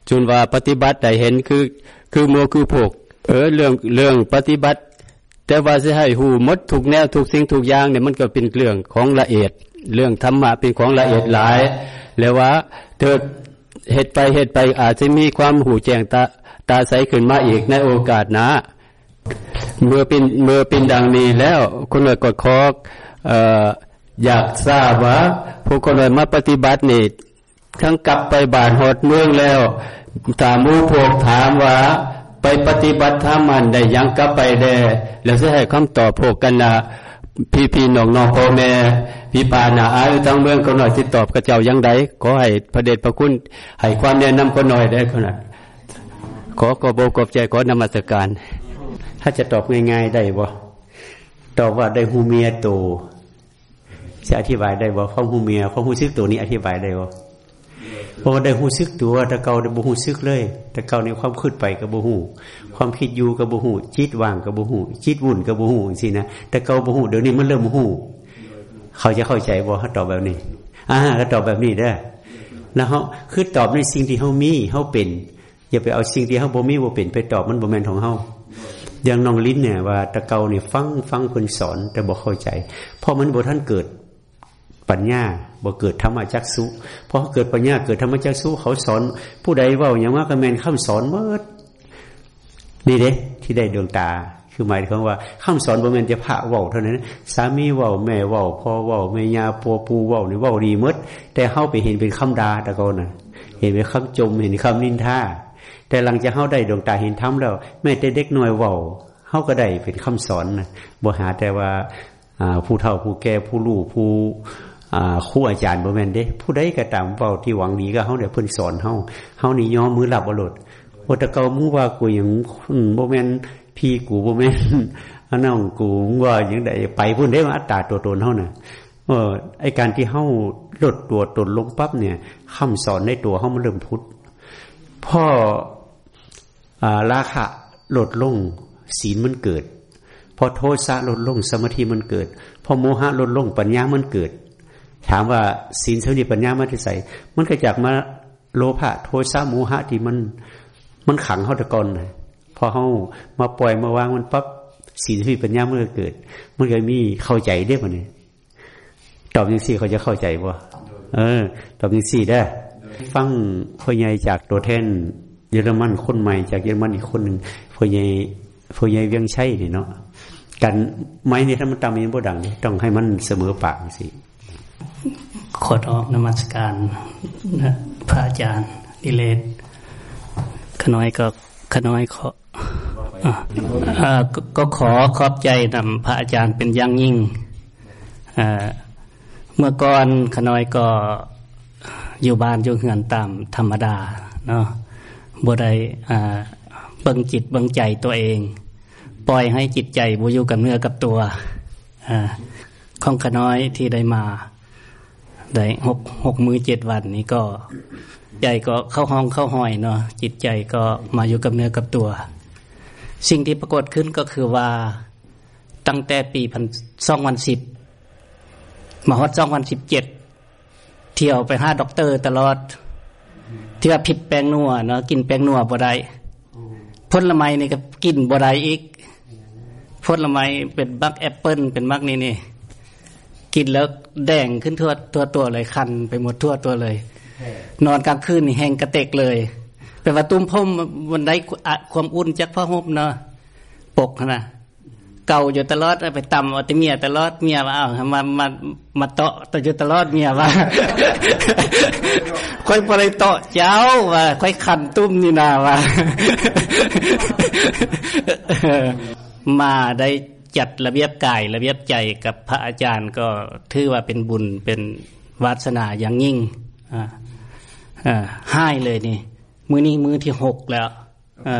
จนว่าปฏิบัติได้เห็นคือ คือโมคือผก เออเรื่องเรื่องปฏิบัติ แต่ว่าจะให้หูมดถูกแนวถูกสิ่งถูกอย่างเนี่ยมันก็เป็นเรื่องของละเอียด เรื่องธรรมะเป็นของละเอียดหลาย แล้วว่าเธอเหตุไปเหตุไปอาจจะมีความหูแจ้งตาตาใสขึ้นมาอีกในโอกาสนะเมื่อเป็นเมื่อเป็นดังนี้แล้วคนเลยกดคอกอยากทราบว่าผู้คนเลยมาปฏิบัตินี่ทั้งกลับไปบานหดเมืองแล้วถามมูพวกถามว่าไปปฏิบัติธรรมันได้ยังก็ไปได้แล้วจะให้คำตอบพวกกันนะพี่พี่น้องน้องพ่อแม่พี่ปานาอายทั้งเมืองก็หน่อยที่ตอบกระเจ้ายังไดขอให้พระเดชพระคุณให้ความแนะนำก็หน่อยได้ขนาดขอกบกบใจขอนมัสการ ถ้าจะตอบง่ายๆได้บ่ตอบว่าได้หูเมียโตจะอธิบายได้บ่ข้อหูเมียข้อหูซึกตัวนี้อธิบายได้บ่ เพราะได้หูซึกตัวแต่เก่าได้บ่หูซึกเลย แต่เก่าในความคิดไปกับบ่หูความคิดอยู่กับบ่หูจิตว่างกับบ่หูจิตวุ่นกับบ่หูสินะแต่เก่าบ่หูเดี๋ยวนี้มันเริ่มหูเขาจะเข้าใจบ่เขาตอบแบบนี้อ่าก็ตอบแบบนี้ได้แล้วเขาคือตอบในสิ่งที่เขามีเขาเป็นอย่าไปเอาสิ่งที่เขาบ่มีบ่เป็นไปตอบมันบ่แมนของเขาอย่างน้องลิ้นเนี่ยว่าตะเกาเนี่ยฟังฟังคนสอนแต่บ่เข้าใจ เพราะมันบ่ท่านเกิด ปัญญาบ่เกิดธรรมจักสุเพราะเกิดปัญญาเกิดธรรมจักสุเขาสอน ผู้ใดว่าอย่างว่าก็แม่นคำสอนเมื่อนี่เด้ที่ได้ดวงตา คือหมายถึงว่าคำสอนบ่แมนจะพระว้าเท่านั้นสามีว้าแม่ว้าพ่อว้าแม่ยาปัวปูว้านี่เว้าดีหมดแต่เฮาไปเห็นเป็นคำดาตะกาน่ะเห็นเป็นคำจมเห็นคำนินทาแต่หลังจากเฮาได้ดวงตาเห็นธรรมแล้ว แม้แต่เด็กน้อยว้าเฮาก็ได้เป็นคำสอนนะบ่หาแต่ว่าผู้เฒ่าผู้แก่ผู้รู้ผู้ ครูอาจารย์บ่แม่นเด้ ผู้ใดก็ตามเว้าที่หวังดีก็เฮาได้เพิ่นสอนเฮาเฮานี่ยอมมือหลับบ่หลดโอตะเกามูว่ากูหยังบ่แม่นพี่กูบ่แม่นน้องกูว่าหยังได้ไปพุ่นได้ว่าอัตตาตัวตนเฮาน่ะเออไอการที่เฮาลดตัวตนลงปั๊บเนี่ยคำสอนในตัวเฮามันเริ่มพุทธพ่ออ่าราคะลดลงศีลมันเกิด พอโทสะลดลงสมาธิมันเกิด พอโมหะลดลงปัญญามันเกิด ถามว่าศีลสมาธิปัญญามันที่ใส่มันก็จากมาโลภะโทสะโมหะที่มัน มันขังเขาตะกอนเลยพอเขามาปล่อยมาวางมันปั๊บศีลสมาธิปัญญามันก็เกิด มันก็มีเข้าใจได้ปะเนี่ยตอบยังสี่เขาจะเข้าใจป่เออ ตอบยังสี่ได้ ฟังพ่อใหญ่จากตัวแทนเยอรมันคนใหม่จากเยอรมันอีกคนหนึ่งพ่อใหญ่พ่อใหญ่เวียงใช่นี่เนาะกันไม้นี่ถ้ามันตามมันบ่ดัง ต้องให้มันเสมอปากสิ ขอออกนมัสการนะพระอาจารย์ดิเลศขน้อยก็ขน้อยขอก็ขอขอบใจนำพระอาจารย์เป็นอย่างยิ่ง เมื่อก่อนขน้อยก็อยู่บ้านอยู่เหือนตามธรรมดาเนาะบ่ได้เบิ่งจิตเบิ่งใจตัวเอง ปล่อยให้จิตใจบูอยู่กับเนื้อกับตัวอของขน้อยที่ได้มา ได้หกหกมือเจ็ดวันนี้ก็ใจก็เข้าห้องเข้าห้อยเนาะจิตใจก็มาอยู่กับเนื้อกับตัว สิ่งที่ปรากฏขึ้นก็คือว่าตั้งแต่ปีพันสองวันสิบมาฮอดสองวันสิบเจ็ดเที่ยวไปห้าด็อกเตอร์ตลอดที่ว่าผิดแปลงนัวเนาะกินแปลงนัวบ่ได้ผลไมนี่ก็กินบ่ได้อีกผละไมเป็นบักแอปเปิลเป็นบักนี่นี่ กินแล้วแดงขึ้นทั่วตัวตัวเลยคันไปหมดทั่วตัวเลย นอนกลางคืนนี่แห้งกระเตกเลยแปลว่าตุ้มพ่มวันได้ความอุ่นจากพ่อหบเนาะปกนะเก่าอยู่ตลอดไปตำเอาแต่เมียตลอดเมียว่าเอามามามาเตาะต่อยู่ตลอดเมียว่าค่อยไปเตาะเจ้าว่าค่อยขันตุ้มนี่นาว่ามาได้ จัดระเบียบกาย ระเบียบใจกับพระอาจารย์ก็ถือว่าเป็นบุญเป็นวาสนาอย่างยิ่งอ่าอ่าให้เลยนี่ มือนี้มือที่หกแล้วอ่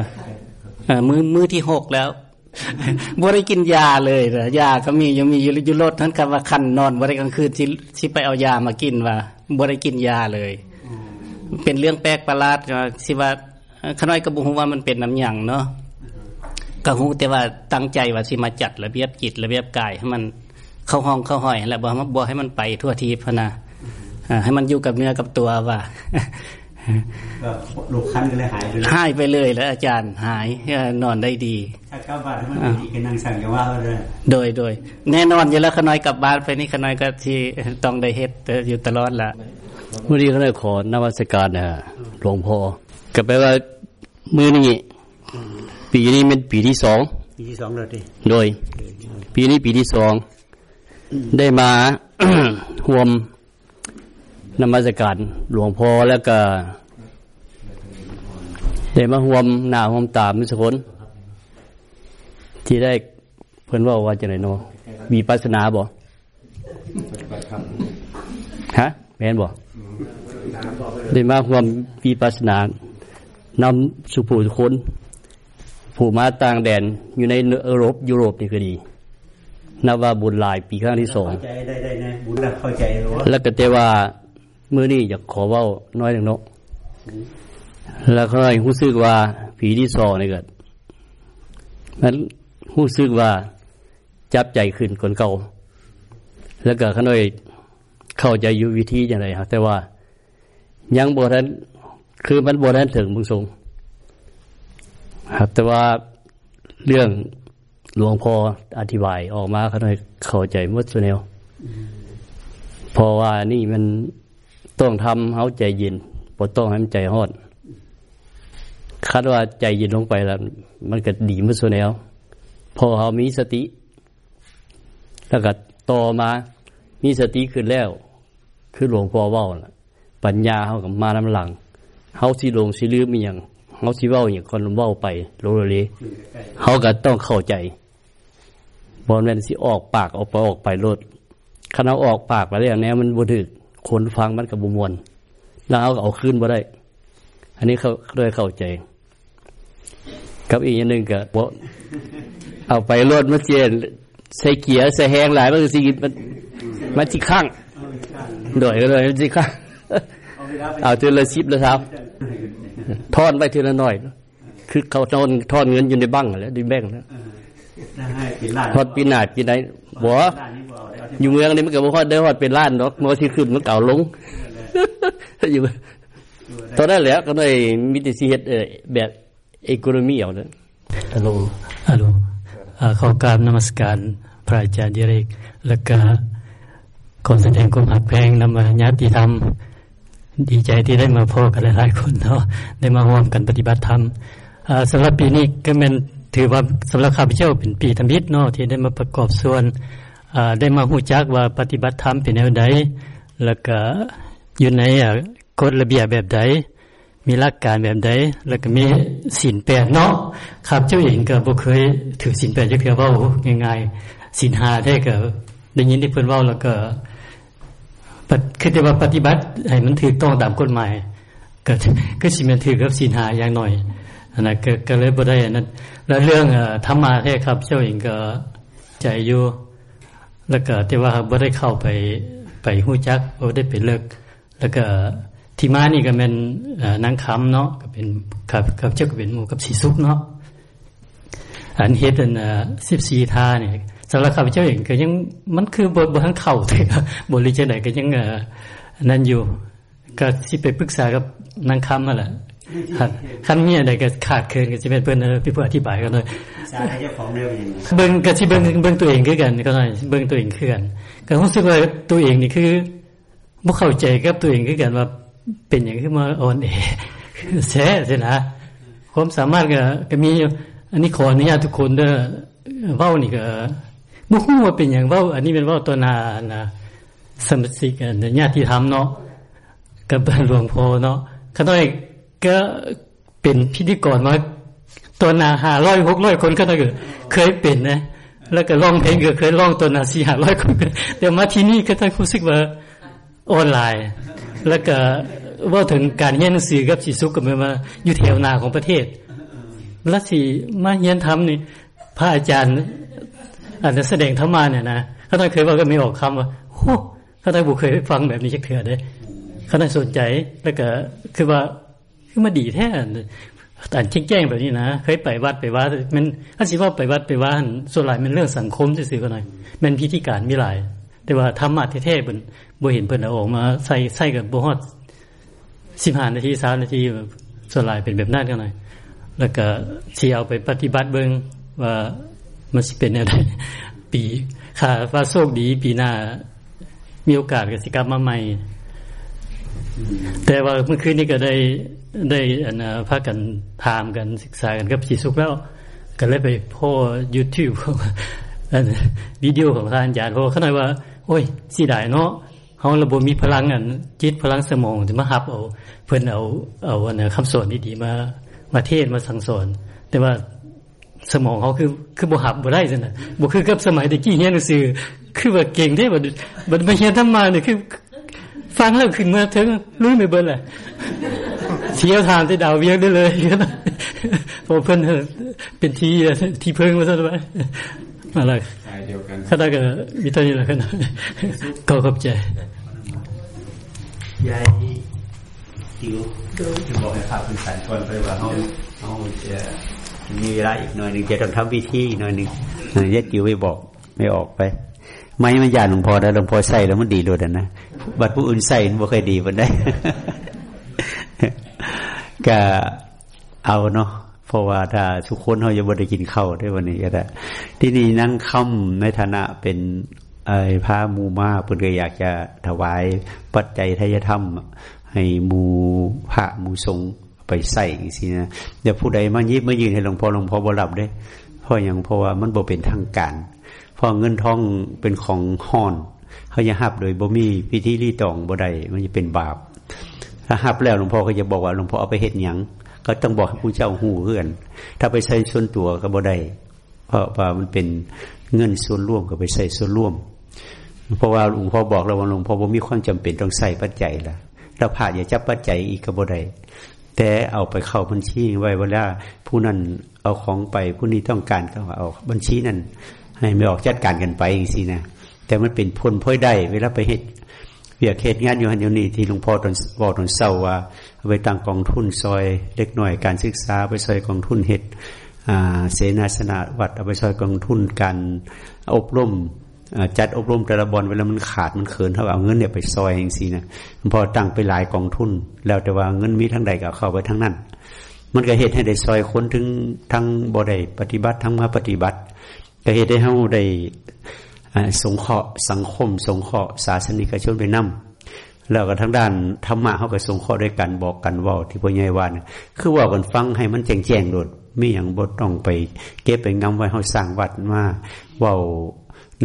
ามือมือที่หกแล้วบริกินยาเลยนะยาก็มียังมีอยู่ยุรถท่านคำว่าคันนอนบริกลางคืนที่ที่ไปเอายามากินว่าบริกินยาเลย เป็นเรื่องแปลกประหลาดสิว่าขน้อยกระบุงว่ามันเป็นน้ำหยังเนาะ กระหูแต่ว่าตั้งใจว่าสิมาจัดระเบียบจิตระเบียบกายให้มันเข้าห้องเข้าห้อยแล้วบอกว่าบอกให้มันไปทั่วทีพนะให้มันอยู่กับเนื้อกับตัวว่าลูกคันก็เลยหายไปหายไปเลยแล้วอาจารย์หายนอนได้ดี ถ้ากลับบ้านมันดีกันนั่งสั่งอย่าว่าเลยโดยโดย แน่นอนอยู่แล้วขน้อยกลับบ้านไปนี่ขน้อยก็ที่ต้องได้เฮ็ดอยู่ตลอดละเมื่อนี้เขาได้ขอนวัตการนะหลวงพ่อก็แปลว่ามือนี้ ปีนี้เป็นปีที่สองปีที่สองเลยดิโดย ปีนี้ปีที่สองได้มาห่วมนมัสการหลวงพ่อแล้วก็ได้มาห่วมหน้าห่วมตามิสผลที่ได้เพื่อนว่าว่าจะไหนเนาะมีปัสนาบ่ฮะแม่นบ่ได้มาห่วมมีปัสนานำสุภูทุกคน ผู้มาต่างแดนอยู่ในเอโรปยุโรปนี่ก็ดีนับว่าบุญหลายปีครั้งที่สองเข้าใจได้ได้นะบุญเข้าใจแล้วก็แต่ว่ามื้อนี้อยากขอเว้าน้อยหนึงเนาะแล้วเขาให้รู้สึกว่าผีที่ซอนี่ก็มันรู้สึกว่าจับใจขึ้นคนเก่า แล้วก็เขาน้อยเข้าใจอยู่วิธีจังไดครับแต่ว่ายังบ่ทันคือมันบ่ทันถึงมึงทรง ครับ แต่ว่าเรื่องหลวงพ่ออธิบายออกมาเขาน้อยเข้าใจหมดซุแนวเพราะว่านี่มันต้องทำเฮาใจเย็นบ่ต้องให้มันใจร้อนคัดว่าใจเย็นลงไปแล้ว มันก็ดีหมดซุแนวพอเฮามีสติ แล้วก็ต่อมามีสติขึ้นแล้ว คือหลวงพ่อเว้าน่ะปัญญาเฮากับมานำหลังเฮาสิลงสิลืมอีหยัง เฮาสิเว้าหยังคนเว้าไปโลเลยเฮาก็ต้องเข้าใจบ่แม่นสิออกปากออกไปออกไปโลดคันเออกปากไปแล้วแนวมันบ่ถึกคนฟังมันก็บ่ม่วนแล้วเอาเอาคืนบ่ได้ อันนี้เขาเลยเข้าใจ กับอีกอย่างหนึ่งก็บเอาไปโลดมาเจนใส่เกียร์ใส่แฮงหลายมันสิมันมันสิข้างโดยก็เลยมันสิข้างเอาทีละสิบละครับ ทอนไปทีละหน่อย คือเขาทอนทอนเงินอยู่ในบังแล้วในแบงค์แล้วทอดปีหนาดปีไหนบ่อยู่เมืองนี่มันก็บ่ฮอดได้ฮอดเป็นล้านดอกมอที่ขึ้นมันเก่าลงอยู่ตอนนั้นแหละก็เลยมีแต่สิเฮ็ดเอ่อแบบอีโคโนมีเอาเด้อฮัลโหลฮัลโหลอ่าขอกราบนมัสการพระอาจารย์ดิเรก แล้วก็ขอแสดงความหักแพงนำญาติธรรม ดีใจที่ได้มาพบกันหลายๆคนเนาะได้มาร่วมกันปฏิบัติธรรมอ่าสำหรับปีนี้ก็แม่นถือว่าสำหรับข้าพเจ้าเป็นปีธรรมิตเนาะที่ได้มาประกอบส่วนอ่าได้มาฮู้จักว่าปฏิบัติธรรมเป็นแนวใดแล้วก็อยู่ในอ่ากฎระเบียบแบบใดมีหลักการแบบใดแล้วก็มีศีลแปดเนาะครับเจ้าเองก็บ่เคยถือศีลแปดจักเทื่อเว้าง่ายๆศีล5ได้ก็ได้ยินที่เพิ่นเว้าแล้วก็ คือแต่ว่าปฏิบัติให้มันถูกต้องตามกฎหมายก็ก็สิม่นถือกับศีล5อย่างหน้อยนนั้นก็ก็เลยบ่ได้อันนั้นแล้วเรื่องธรรมะแท้ครับ เจ้าเองก็ใจอยู่แล้วก็แต่ว่าบ่ได้เข้าไปไปฮู้จักบ่ได้ไปเลิก แล้วก็ที่มานี่ก็เป็นนางคํเนาะก็เป็นกับกับเจ้าก็เป็นหมู่กับสีสุกเนาะอันเฮ็ดอันเอ่อ14ท่านี่ สำหรับข้าพเจ้าเองก็ยังมันคือบ่บ่ทันเข้าแต่ก็บ่รู้จังไดก็ยังเอ่อนั่นอยู่ ก็สิไปปรึกษากับนางคํนั่นแหละครับคันมีอะไรก็ขาดเคินก็สิเป็นเพิ่นเอ่อพี่ผู้อธิบายกันเลยสาเจ้าของเรื่องอย่างนี้เบิ่งก็สิเบิ่งเบิ่งตัวเองคือกันก็ได้เบิ่งตัวเองคือกันก็รู้สึกว่าตัวเองนี่คือบ่เข้าใจกับตัวเองคือกันว่าเป็นหยังคือมาอ่อนแอแท้สินะความสามารถก็ก็มีอยู่อันนี้ขออนุญาตทุกคนเด้อเว้านี่ก็ บ่ฮู้ว่าเป็นหยังเว้าอันนี้เป็นเว้าตัวนานะสมสิกันญาติธรรมเนาะกับหลวงพ่อเนาะขน้อยก็เป็นพิธีกรมาตัวนาหาร้อยหกร้อยคนก็ได้เคยเป็นนะ แล้วก็ร้องเพลงก็เคยร้องตัวนาสี่หาร้อยคนแต่มาที่นี่ก็ต้องรู้สึกว่าออนไลน์ แล้วก็ว่าถึงการเรียนหนังสือกับสิสุกกับมาอยู่แถวนาของประเทศแล้วสิมาเรียนทำนี่พระอาจารย์ อาจจะแสดงธรรมาเนี่ยนะเขาต้องเคยว่าก็ไม่ออกคำว่าโอ้เขาต้องบุเคยฟังแบบนี้จักเถื่อเด้เขาต้องสนใจแล้วก็คือว่าคือมาดีแท้แต่แจริงแจ้งแบบนี้นะเคยไปวัดไปวัดมันถ้าสิว่าไปวัดไปว่าส่วนหลายมันเรื่องสังคมซื่อๆก็หน่อยมันพิธีการมีหลาย แต่ว่าธรรมะแท้ๆเพิ่นบ่เห็นเพิ่นเอาออกมาใส่ใส่กับบ่ฮอด15นาที3นาทีส่วนหลายเป็นแบบนั้นก็หน่อยแล้วก็สิเอาไปปฏิบัติเบิ่งว่า มันสิเป็นแนวใดปีค่าว่าโชคดีปีหน้า มีโอกาสก็สิกลับมาใหม่ แต่ว่าเมื่อคืนนี้ก็ได้ได้อันนะพากันถามกันศึกษากันกับสีสุขแล้ว ก็เลยไปโพ YouTube วิดีโอของท่านอาจารย์เพราะเขาหน่อยว่า โอ้ยสิได้เนาะเฮาระบบมีพลังอันจิตพลังสมองจะมารับเอา เพิ่นเอาเอาอันคำสอนดีๆมา มาเทศมาสั่งสอน แต่ว่า สมองเขาคือคือบ่หับบ่ได้ซั่นน่ะบ่คือกับสมัยตะกี้เรียนหนังสือคือว่าเก่งแท้บ่บ่มาเรียนธรรมะนี่คือฟังแล้วขึ้นมาถึงรู้ไม่เบิ่นแหละเสียวทานที่ดาวเวียงได้เลยพอเพิ่นเป็นที่ที่เพิ่งมาซะว่าอะไรเดียวกันถ้าได้ก็มีเท่านี้แหละกันก็ขอบใจยายจิ๋วจะบอกให้ภาพเป็นสารก่อนไปว่าเขาเขาจะ มีเวลาอีกหน่อยหนึ่งจะต้องทำพิธีหน่อยหนึ่งยายจิ๋วไม่บอกไม่ออกไป ไม่มันยานหลวงพ่อแล้วหลวงพ่อใส่แล้วมันดีเลยนะบัดผู้อื่นใส่มันบ่เคยดีมันได้ก็เอาเนาะเพราะว่าถ้าทุกคนเขาจะบ่ได้กินข้าวได้วันนี้ก็ได้ที่นี่นั่งค่ำในฐานะเป็นไอ้พระมูมาเพิ่นก็อยากจะถวายปัจจัยทายธรรม ให้มูพระมูสงฆ์ ไปใส่สินะอย่าผู้ใดมายิบมายืนให้หลวงพ่อหลวงพ่อบรับได้เพราะอย่างเพราะว่ามันบ่เป็นทางการเพราะเงินทองเป็นของห่อนเขาจะหับโดยบ่มีพิธีรีตองบ่ได้มันจะเป็นบาป ถ้าหับแล้วหลวงพ่อก็จะบอกว่าหลวงพ่อเอาไปเฮ็ดหยังก็ต้องบอกให้ผู้เจ้าหูเพื่อน ถ้าไปใช้ส่วนตัวก็บ่ได้เพราะว่ามันเป็นเงินส่วนร่วมก็ไปใส่ส่วนร่วม เพราะว่าหลวงพ่อบอกเราว่าหลวงพ่อบ่มีความจำเป็นต้องใส่ปัจจัยละเราผ่าอย่าจับปัจจัยอีกก็บ่ได้ แต่เอาไปเข้าบัญชีไว้เวลาผู้นั้นเอาของไปผู้นี้ต้องการก็เอาบัญชีนั้น ให้ไม่ออกจัดการกันไปสินะแต่มันเป็นผลพลอยได้ เวลาไปเฮ็ดเวียกเฮ็ดงานอยู่หันอยู่นี่ที่หลวงพ่อตอนบอกตอนเศร้าว่าเอาไปตั้งกองทุนซอยเล็กหน่อยการศึกษาไปซอยกองทุนเฮ็ดเสนาสนะวัดเอาไปซอยกองทุนการอบรม จัดอบรมแต่ละบอลเวลามันขาดมันเขินเท่าเอาเงินเนี่ยไปซอยเองสินะพอตั้งไปหลายกองทุน แล้วแต่ว่าเงินมีทั้งใดก็เข้าไปทั้งนั้น มันก็เหตุให้ได้ซอยคนถึงทั้งบ่ได้ปฏิบัติทั้งมาปฏิบัติ ก็เหตุให้เฮาได้สงเคราะห์สังคม สงเคราะห์ศาสนิกชนไปนำแล้วก็ทั้งด้านธรรมะเขาก็สงเคราะห์ด้วยกันบอกกันว่าที่พ่อใหญ่ว่านะคือว่ากันฟังให้มันแจ้งแจ้งโดดไม่อย่างบ่ต้องไป เก็บไปงำไว้เฮาสร้างวัดมาว่า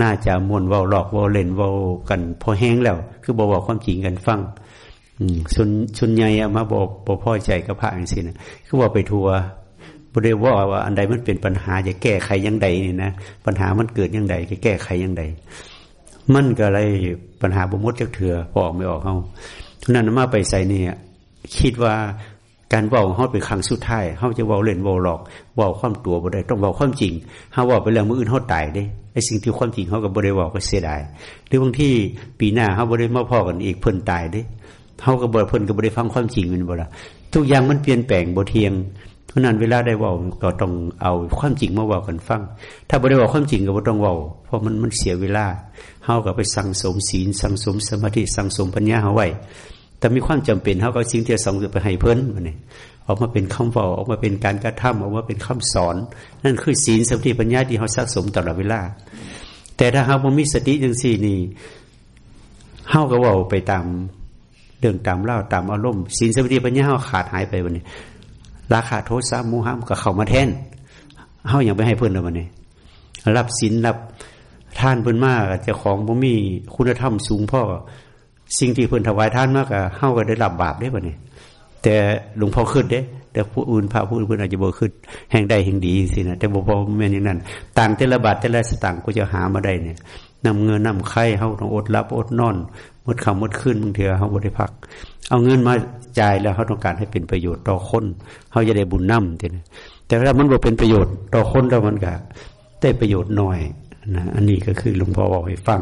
น่าจะมวนเว้าหลอกเว้าเล่นเว้ากัน พอแห้งแล้ว คือบอกบอกความจริงกันฟังอืมส่วนส่วนใหญ่มาบอกบ่พอใจกับพระอย่างนี้นะคือว่าไปทัวบริว่าว่าอันใดมันเป็นปัญหาจะแก้ไขยังใดนี่นะปัญหามันเกิดยังใดจะแก้ไขยังใด มันก็เลยปัญหาบมดจักเถื่อพอออกไม่ออกเฮาทุนั้นมาไปใส่เนี่ยคิดว่า การเว้าเฮาเป็นครั้งสุดท้ายเฮาจะเว้าเล่นเว้าหลอกเว้าความตัวบ่ได้ต้องเว้าความจริงเฮาเว้าไปแล้วมืออื่นเฮาตายเด้ไอ้สิ่งที่ความจริงเฮาก็บ่ได้เว้าก็เสียดายหรือบางที่ปีหน้าเฮาบ่ได้มาพ้อกันอีกเพิ่นตายเด้เฮาก็บ่เพิ่นก็บ่ได้ฟังความจริงม่นบ่ละทุกอย่างมันเปลี่ยนแปลงบ่เทียงเพราะนั้นเวลาได้ว่าก็ต้องเอาความจริงมาว่ากันฟัง ถ้าไม่ได้ว่าความจริงก็ไม่ต้องว่าเพราะมันมันเสียเวลาเฮากับไปสั่งสมศีลสั่งสมสมาธิสั่งสมปัญญาเฮาไว้ แต่มีความจำเป็นเฮาก็สิ่งที่ส่งไปให้เพิ่นมันนี่ออกมาเป็นคำว่าออกมาเป็นการกระทำออกมาเป็นคำสอน นั่นคือศีลสมาธิปัญญาที่เฮาสะสมตลอดเวลา แต่ถ้าเฮาบ่มีสติจังซี่นี่เฮาก็ว่าไปตามเรื่องตามเล่าตามอารมณ์ศีลสมาธิปัญญาเฮาขาดหายไปวันนี้ ราคาโทษสามูฮัมก็เข้ามาแทนเฮาอย่างไปให้เพิ่นแล้วมันนี่รับศีลรับท่านเพิ่นมากเจ้าของบ่มีคุณธรรมสูงพ่อ สิ่งที่เพิ่นถวายท่านมากก็เฮาก็ได้รับบาปได้บ่นี่แต่หลวงพ่อขึ้นเด้ แต่ผู้อื่นพระผู้อื่นเพิ่นอาจจะบ่ขึ้นแห่งใดแห่งดีสินะแต่บ่พอแม่นอย่างนั้นต่างแต่ละบาทแต่ละสตางค์ก็จะหามาได้เนี่ยนำเงินนำไข่เฮาต้องอดรับอดนอนมดคำหมดขึ้นบางเถื่อเฮาบ่ได้พัก เอาเงินมาจ่ายแล้วเขาต้องการให้เป็นประโยชน์ต่อคนเขาจะได้บุญนำแต่ถ้ามันบ่เป็นประโยชน์ต่อคนแล้วมันก็ได้ประโยชน์น้อยนะอันนี้ก็คือหลวงพ่อบอกให้ฟัง